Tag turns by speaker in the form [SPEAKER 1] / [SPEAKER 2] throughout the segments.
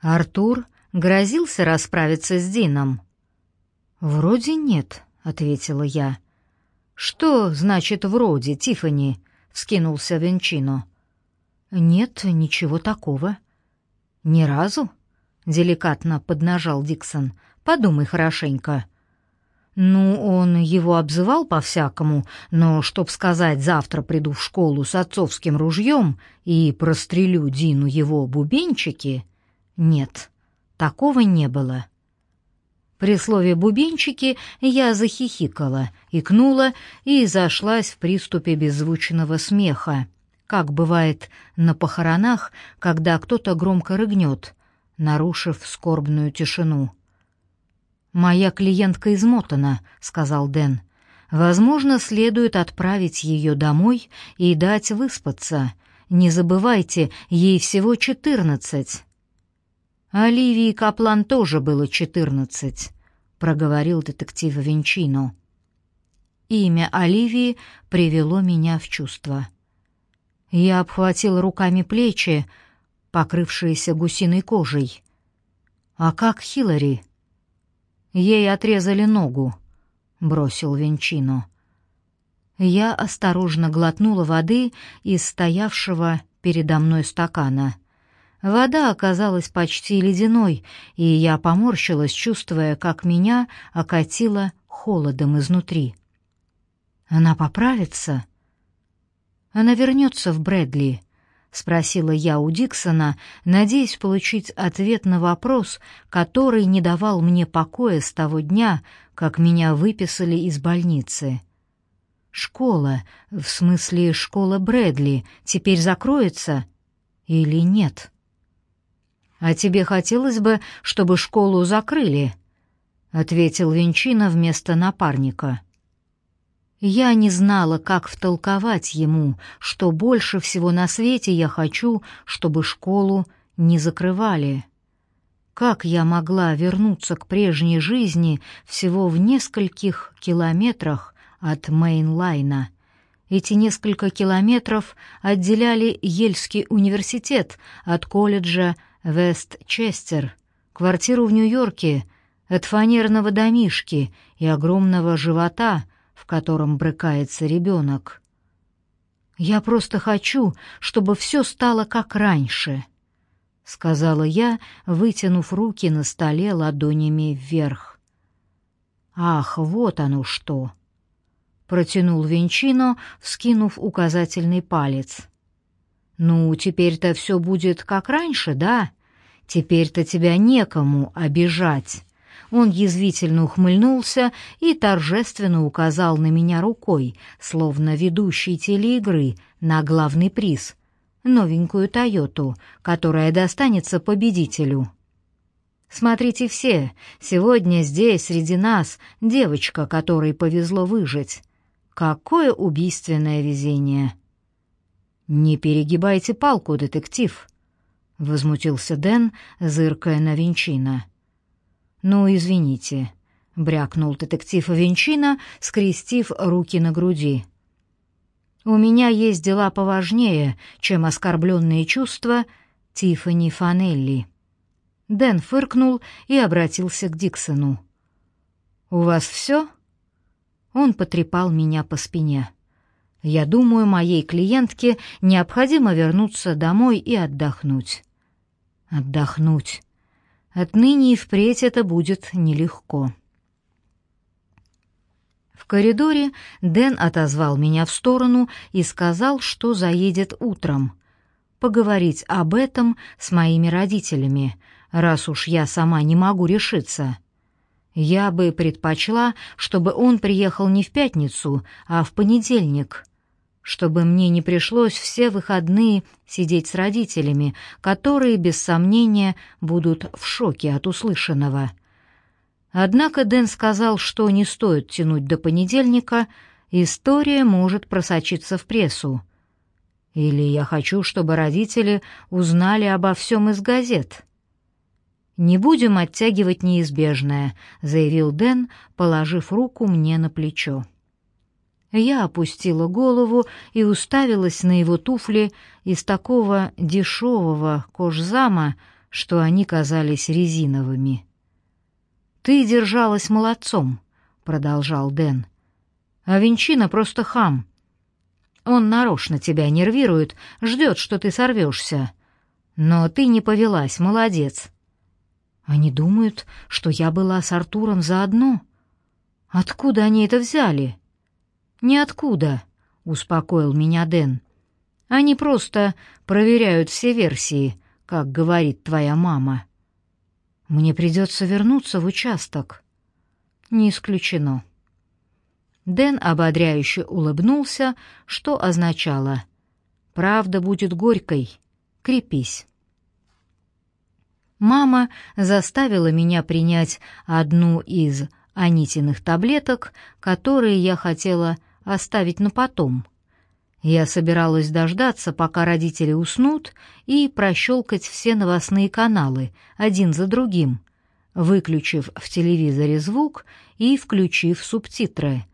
[SPEAKER 1] Артур грозился расправиться с Дином. «Вроде нет», — ответила я. «Что значит «вроде», Тифани? вскинулся Венчино. «Нет, ничего такого». «Ни разу?» — деликатно поднажал Диксон. «Подумай хорошенько». Ну, он его обзывал по-всякому, но, чтоб сказать, завтра приду в школу с отцовским ружьем и прострелю Дину его бубенчики, нет, такого не было. При слове «бубенчики» я захихикала, икнула и зашлась в приступе беззвучного смеха, как бывает на похоронах, когда кто-то громко рыгнет, нарушив скорбную тишину. «Моя клиентка измотана», — сказал Дэн. «Возможно, следует отправить ее домой и дать выспаться. Не забывайте, ей всего четырнадцать». «Оливии Каплан тоже было четырнадцать», — проговорил детектив Винчино. Имя Оливии привело меня в чувство. Я обхватил руками плечи, покрывшиеся гусиной кожей. «А как Хиллари?» Ей отрезали ногу, бросил Венчино. Я осторожно глотнула воды из стоявшего передо мной стакана. Вода оказалась почти ледяной, и я поморщилась, чувствуя, как меня окатило холодом изнутри. Она поправится? Она вернется в Брэдли, — спросила я у Диксона, надеясь получить ответ на вопрос, который не давал мне покоя с того дня, как меня выписали из больницы. «Школа, в смысле школа Брэдли, теперь закроется или нет?» «А тебе хотелось бы, чтобы школу закрыли?» — ответил Венчина вместо напарника. Я не знала, как втолковать ему, что больше всего на свете я хочу, чтобы школу не закрывали. Как я могла вернуться к прежней жизни всего в нескольких километрах от Мейнлайна? Эти несколько километров отделяли Ельский университет от колледжа Вестчестер, квартиру в Нью-Йорке, от фанерного домишки и огромного живота — в котором брыкается ребенок. «Я просто хочу, чтобы все стало как раньше», — сказала я, вытянув руки на столе ладонями вверх. «Ах, вот оно что!» — протянул Венчино, вскинув указательный палец. «Ну, теперь-то все будет как раньше, да? Теперь-то тебя некому обижать». Он язвительно ухмыльнулся и торжественно указал на меня рукой, словно ведущий телеигры, на главный приз — новенькую «Тойоту», которая достанется победителю. «Смотрите все, сегодня здесь, среди нас, девочка, которой повезло выжить. Какое убийственное везение!» «Не перегибайте палку, детектив», — возмутился Дэн, зыркая на Винчина. «Ну, извините», — брякнул детектив Венчина, скрестив руки на груди. «У меня есть дела поважнее, чем оскорбленные чувства Тиффани Фанелли». Дэн фыркнул и обратился к Диксону. «У вас все?» Он потрепал меня по спине. «Я думаю, моей клиентке необходимо вернуться домой и отдохнуть». «Отдохнуть. Отныне и впредь это будет нелегко. В коридоре Дэн отозвал меня в сторону и сказал, что заедет утром. Поговорить об этом с моими родителями, раз уж я сама не могу решиться. Я бы предпочла, чтобы он приехал не в пятницу, а в понедельник — чтобы мне не пришлось все выходные сидеть с родителями, которые, без сомнения, будут в шоке от услышанного. Однако Дэн сказал, что не стоит тянуть до понедельника, история может просочиться в прессу. Или я хочу, чтобы родители узнали обо всем из газет. «Не будем оттягивать неизбежное», — заявил Дэн, положив руку мне на плечо. Я опустила голову и уставилась на его туфли из такого дешевого кожзама, что они казались резиновыми. «Ты держалась молодцом», — продолжал Дэн. «А Винчина просто хам. Он нарочно тебя нервирует, ждет, что ты сорвешься. Но ты не повелась, молодец». «Они думают, что я была с Артуром заодно. Откуда они это взяли?» «Ниоткуда», — успокоил меня Дэн. «Они просто проверяют все версии, как говорит твоя мама. Мне придется вернуться в участок. Не исключено. Дэн ободряюще улыбнулся, что означало «Правда будет горькой, крепись». Мама заставила меня принять одну из анитиных таблеток, которые я хотела оставить на потом — я собиралась дождаться, пока родители уснут, и прощелкать все новостные каналы, один за другим, выключив в телевизоре звук и включив субтитры.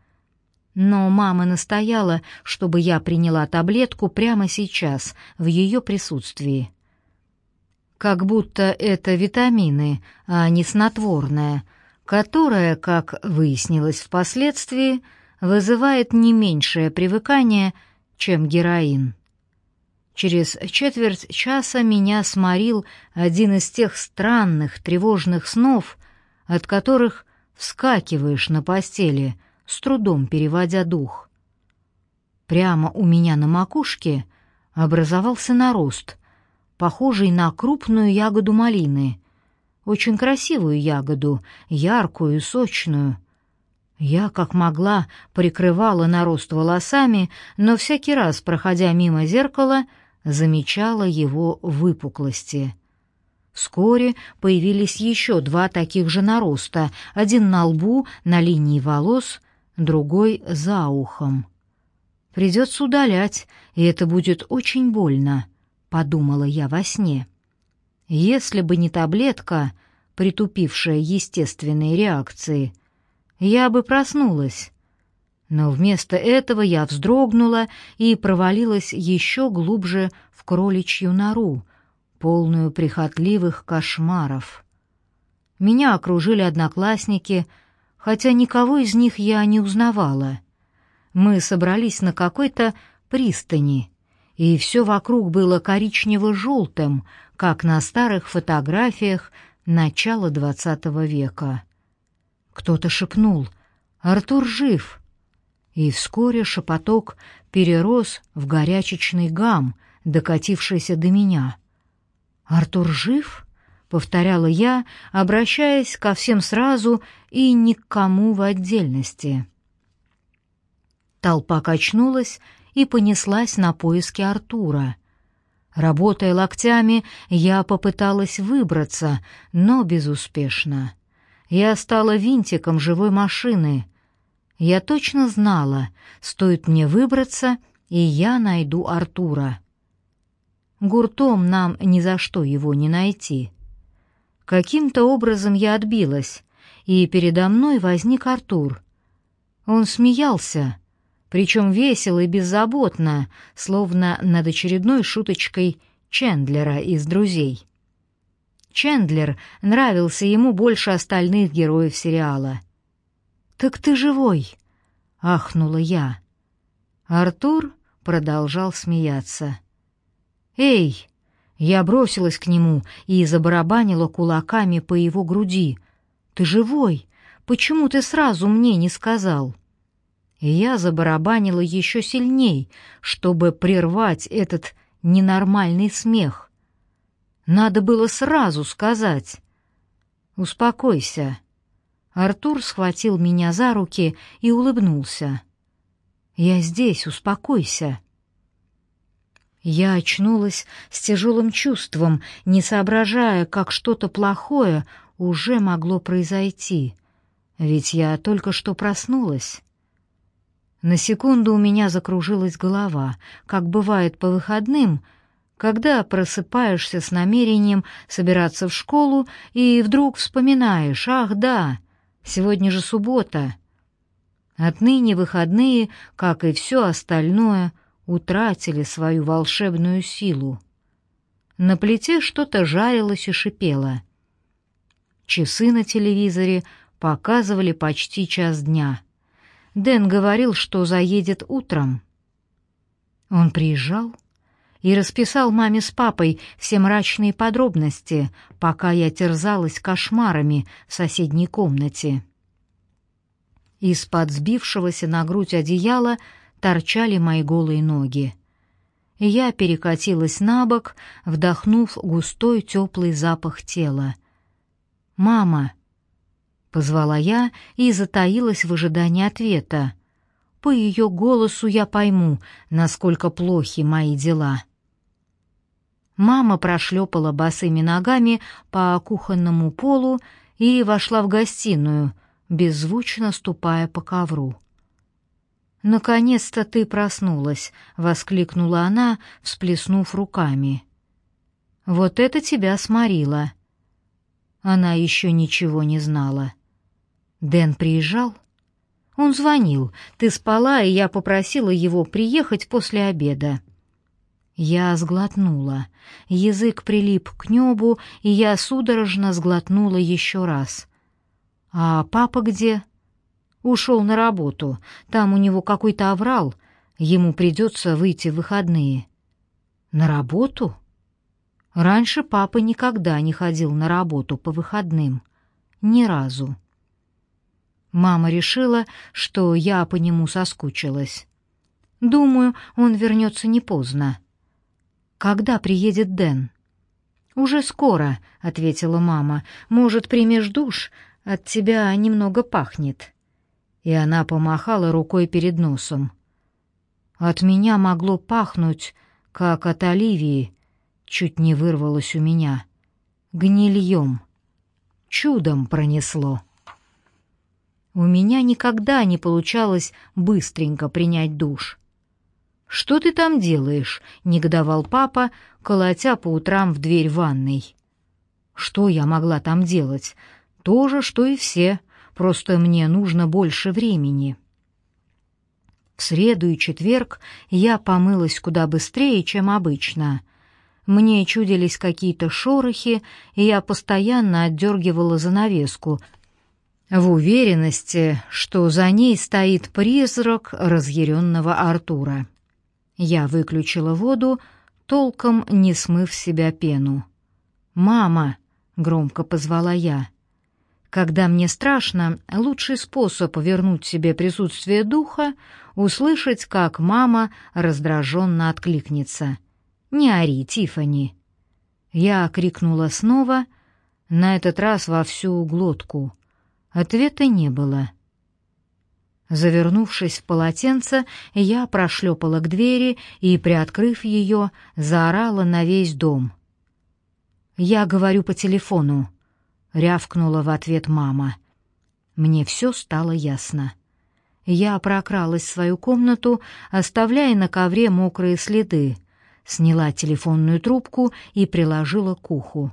[SPEAKER 1] Но мама настояла, чтобы я приняла таблетку прямо сейчас, в ее присутствии. Как будто это витамины, а не снотворное, которое, как выяснилось впоследствии, вызывает не меньшее привыкание – чем героин. Через четверть часа меня сморил один из тех странных тревожных снов, от которых вскакиваешь на постели, с трудом переводя дух. Прямо у меня на макушке образовался нарост, похожий на крупную ягоду малины, очень красивую ягоду, яркую и сочную, я, как могла, прикрывала нарост волосами, но всякий раз, проходя мимо зеркала, замечала его выпуклости. Вскоре появились еще два таких же нароста, один на лбу, на линии волос, другой за ухом. «Придется удалять, и это будет очень больно», — подумала я во сне. «Если бы не таблетка, притупившая естественные реакции», — я бы проснулась. Но вместо этого я вздрогнула и провалилась еще глубже в кроличью нору, полную прихотливых кошмаров. Меня окружили одноклассники, хотя никого из них я не узнавала. Мы собрались на какой-то пристани, и все вокруг было коричнево-желтым, как на старых фотографиях начала двадцатого века. Кто-то шепнул «Артур жив!» И вскоре шепоток перерос в горячечный гам, докатившийся до меня. «Артур жив?» — повторяла я, обращаясь ко всем сразу и ни к кому в отдельности. Толпа качнулась и понеслась на поиски Артура. Работая локтями, я попыталась выбраться, но безуспешно. Я стала винтиком живой машины. Я точно знала, стоит мне выбраться, и я найду Артура. Гуртом нам ни за что его не найти. Каким-то образом я отбилась, и передо мной возник Артур. Он смеялся, причем весело и беззаботно, словно над очередной шуточкой Чендлера из «Друзей». Чендлер нравился ему больше остальных героев сериала. «Так ты живой!» — ахнула я. Артур продолжал смеяться. «Эй!» Я бросилась к нему и забарабанила кулаками по его груди. «Ты живой? Почему ты сразу мне не сказал?» Я забарабанила еще сильней, чтобы прервать этот ненормальный смех. Надо было сразу сказать. «Успокойся». Артур схватил меня за руки и улыбнулся. «Я здесь, успокойся». Я очнулась с тяжелым чувством, не соображая, как что-то плохое уже могло произойти, ведь я только что проснулась. На секунду у меня закружилась голова, как бывает по выходным — когда просыпаешься с намерением собираться в школу и вдруг вспоминаешь, ах да, сегодня же суббота. Отныне выходные, как и все остальное, утратили свою волшебную силу. На плите что-то жарилось и шипело. Часы на телевизоре показывали почти час дня. Дэн говорил, что заедет утром. Он приезжал и расписал маме с папой все мрачные подробности, пока я терзалась кошмарами в соседней комнате. Из-под сбившегося на грудь одеяла торчали мои голые ноги. Я перекатилась на бок, вдохнув густой теплый запах тела. «Мама!» — позвала я и затаилась в ожидании ответа. По ее голосу я пойму, насколько плохи мои дела. Мама прошлепала босыми ногами по кухонному полу и вошла в гостиную, беззвучно ступая по ковру. «Наконец-то ты проснулась!» — воскликнула она, всплеснув руками. «Вот это тебя сморило!» Она еще ничего не знала. «Дэн приезжал?» «Он звонил. Ты спала, и я попросила его приехать после обеда». Я сглотнула. Язык прилип к небу, и я судорожно сглотнула еще раз. «А папа где?» «Ушел на работу. Там у него какой-то оврал. Ему придется выйти в выходные». «На работу?» Раньше папа никогда не ходил на работу по выходным. Ни разу. Мама решила, что я по нему соскучилась. Думаю, он вернется не поздно. Когда приедет Дэн? Уже скоро, ответила мама. Может, примешь душ? От тебя немного пахнет. И она помахала рукой перед носом. От меня могло пахнуть, как от Оливии, чуть не вырвалось у меня. Гнильем. Чудом пронесло. У меня никогда не получалось быстренько принять душ. «Что ты там делаешь?» — негодовал папа, колотя по утрам в дверь ванной. «Что я могла там делать? То же, что и все, просто мне нужно больше времени». В среду и четверг я помылась куда быстрее, чем обычно. Мне чудились какие-то шорохи, и я постоянно отдергивала занавеску, в уверенности, что за ней стоит призрак разъяренного Артура. Я выключила воду, толком не смыв себя пену. «Мама!» — громко позвала я. Когда мне страшно, лучший способ вернуть себе присутствие духа — услышать, как мама раздраженно откликнется. «Не ори, Тифани. Я крикнула снова, на этот раз во всю глотку. Ответа не было. Завернувшись в полотенце, я прошлепала к двери и, приоткрыв ее, заорала на весь дом. «Я говорю по телефону», — рявкнула в ответ мама. Мне все стало ясно. Я прокралась в свою комнату, оставляя на ковре мокрые следы, сняла телефонную трубку и приложила к уху.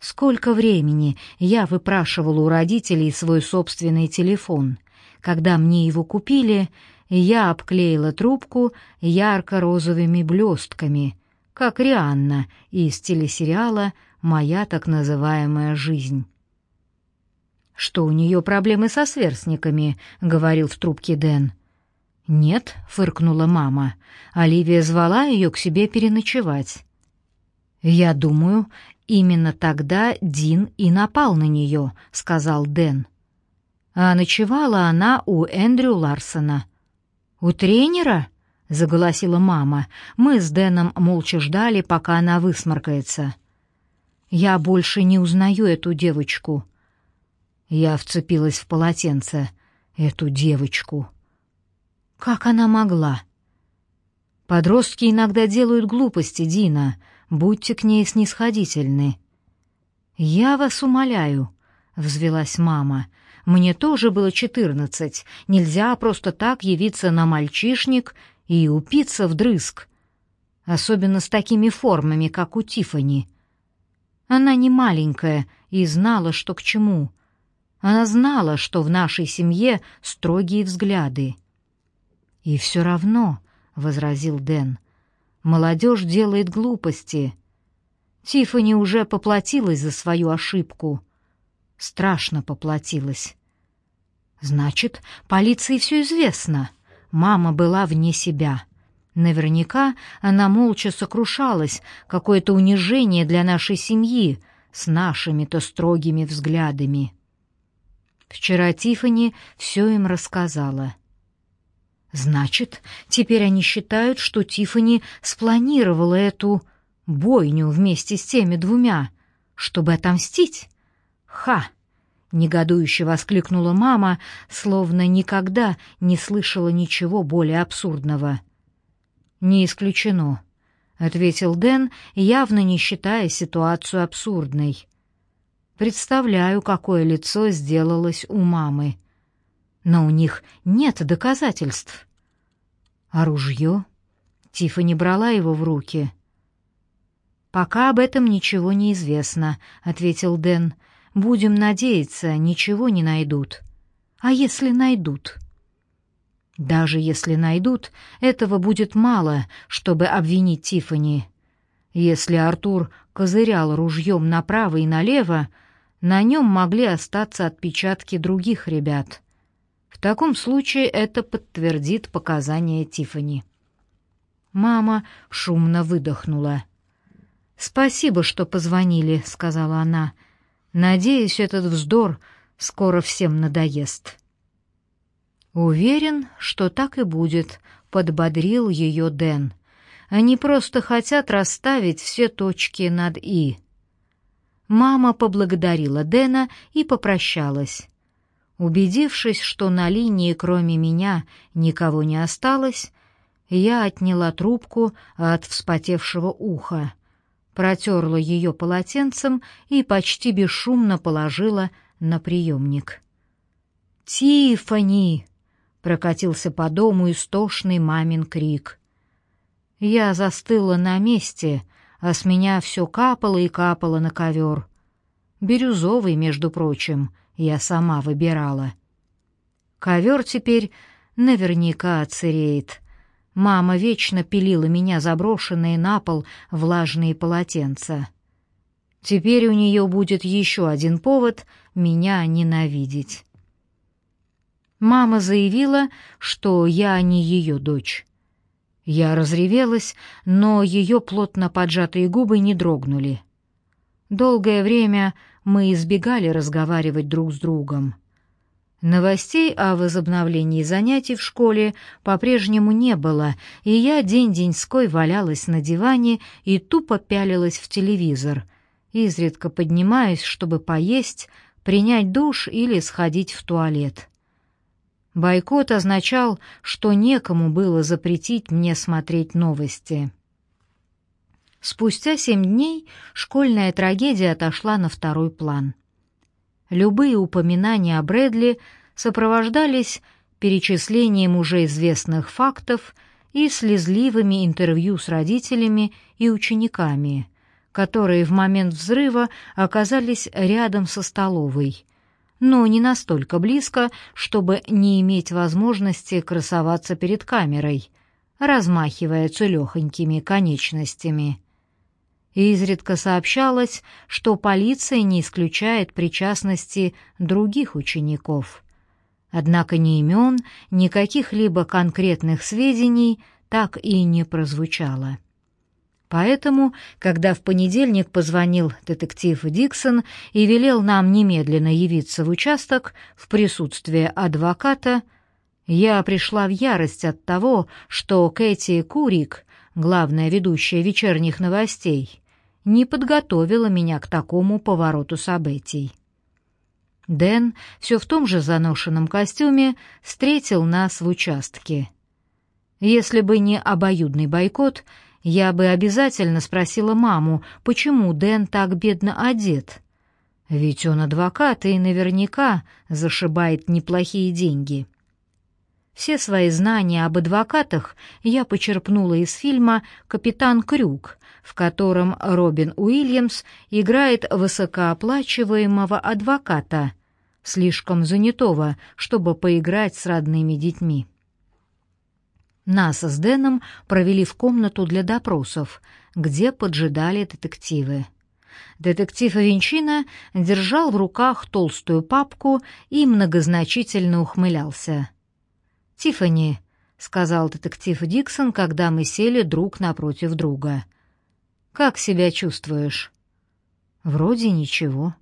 [SPEAKER 1] Сколько времени я выпрашивала у родителей свой собственный телефон. Когда мне его купили, я обклеила трубку ярко-розовыми блестками, как Рианна из телесериала «Моя так называемая жизнь». «Что у нее проблемы со сверстниками?» — говорил в трубке Дэн. «Нет», — фыркнула мама. Оливия звала ее к себе переночевать. «Я думаю, именно тогда Дин и напал на нее», — сказал Дэн. А ночевала она у Эндрю Ларсона. «У тренера?» — заголосила мама. Мы с Дэном молча ждали, пока она высморкается. «Я больше не узнаю эту девочку». Я вцепилась в полотенце. Эту девочку. Как она могла? Подростки иногда делают глупости, Дина. Будьте к ней снисходительны. Я вас умоляю, взвилась мама. Мне тоже было четырнадцать. Нельзя просто так явиться на мальчишник и упиться вдрызг. Особенно с такими формами, как у Тифани. Она не маленькая и знала, что к чему. Она знала, что в нашей семье строгие взгляды. И все равно, — возразил Дэн, Молодежь делает глупости. Тиффани уже поплатилась за свою ошибку. Страшно поплатилась. Значит, полиции все известно. Мама была вне себя. Наверняка она молча сокрушалась, какое-то унижение для нашей семьи с нашими-то строгими взглядами. Вчера Тифани все им рассказала. Значит, теперь они считают, что Тифани спланировала эту бойню вместе с теми двумя, чтобы отомстить? Ха! негодующе воскликнула мама, словно никогда не слышала ничего более абсурдного. Не исключено, ответил Дэн, явно не считая ситуацию абсурдной. Представляю, какое лицо сделалось у мамы. Но у них нет доказательств. А ружье? Тифа не брала его в руки. «Пока об этом ничего не известно», — ответил Дэн. «Будем надеяться, ничего не найдут». «А если найдут?» «Даже если найдут, этого будет мало, чтобы обвинить Тифани. Если Артур козырял ружьем направо и налево, на нем могли остаться отпечатки других ребят. В таком случае это подтвердит показания Тифани. Мама шумно выдохнула. «Спасибо, что позвонили», — сказала она. «Надеюсь, этот вздор скоро всем надоест». «Уверен, что так и будет», — подбодрил ее Дэн. «Они просто хотят расставить все точки над «и». Мама поблагодарила Дэна и попрощалась. Убедившись, что на линии кроме меня никого не осталось, я отняла трубку от вспотевшего уха, протерла ее полотенцем и почти бесшумно положила на приемник. «Тиффани!» — прокатился по дому истошный мамин крик. Я застыла на месте — а с меня все капало и капало на ковер. Бирюзовый, между прочим, я сама выбирала. Ковер теперь наверняка отсыреет. Мама вечно пилила меня заброшенные на пол влажные полотенца. Теперь у нее будет еще один повод меня ненавидеть. Мама заявила, что я не ее дочь. Я разревелась, но ее плотно поджатые губы не дрогнули. Долгое время мы избегали разговаривать друг с другом. Новостей о возобновлении занятий в школе по-прежнему не было, и я день-деньской валялась на диване и тупо пялилась в телевизор, изредка поднимаясь, чтобы поесть, принять душ или сходить в туалет. Бойкот означал, что некому было запретить мне смотреть новости. Спустя семь дней школьная трагедия отошла на второй план. Любые упоминания о Брэдли сопровождались перечислением уже известных фактов и слезливыми интервью с родителями и учениками, которые в момент взрыва оказались рядом со столовой — но не настолько близко, чтобы не иметь возможности красоваться перед камерой, размахивая целехонькими конечностями. Изредка сообщалось, что полиция не исключает причастности других учеников. Однако ни имен, ни каких-либо конкретных сведений так и не прозвучало. Поэтому, когда в понедельник позвонил детектив Диксон и велел нам немедленно явиться в участок в присутствии адвоката, я пришла в ярость от того, что Кэти Курик, главная ведущая вечерних новостей, не подготовила меня к такому повороту событий. Дэн, все в том же заношенном костюме, встретил нас в участке. Если бы не обоюдный бойкот — я бы обязательно спросила маму, почему Дэн так бедно одет. Ведь он адвокат и наверняка зашибает неплохие деньги. Все свои знания об адвокатах я почерпнула из фильма «Капитан Крюк», в котором Робин Уильямс играет высокооплачиваемого адвоката, слишком занятого, чтобы поиграть с родными детьми. Нас с Дэном провели в комнату для допросов, где поджидали детективы. Детектив Авенчина держал в руках толстую папку и многозначительно ухмылялся. «Тиффани», — сказал детектив Диксон, когда мы сели друг напротив друга. «Как себя чувствуешь?» «Вроде ничего».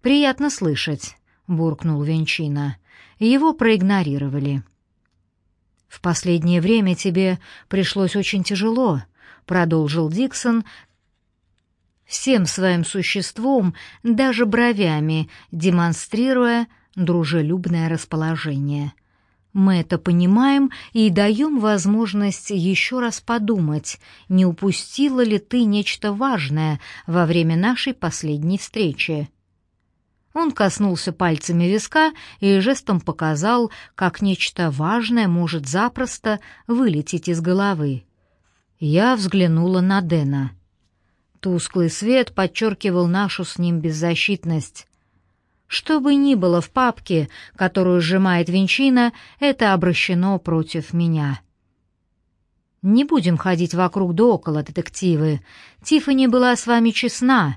[SPEAKER 1] «Приятно слышать», — буркнул Венчина. Его проигнорировали. «В последнее время тебе пришлось очень тяжело», — продолжил Диксон, всем своим существом, даже бровями, демонстрируя дружелюбное расположение. Мы это понимаем и даем возможность еще раз подумать, не упустила ли ты нечто важное во время нашей последней встречи. Он коснулся пальцами виска и жестом показал, как нечто важное может запросто вылететь из головы. Я взглянула на Дэна. Тусклый свет подчеркивал нашу с ним беззащитность. Что бы ни было в папке, которую сжимает Винчина, это обращено против меня. Не будем ходить вокруг да около, детективы. Тиффани была с вами честна.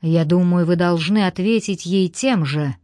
[SPEAKER 1] Я думаю, вы должны ответить ей тем же.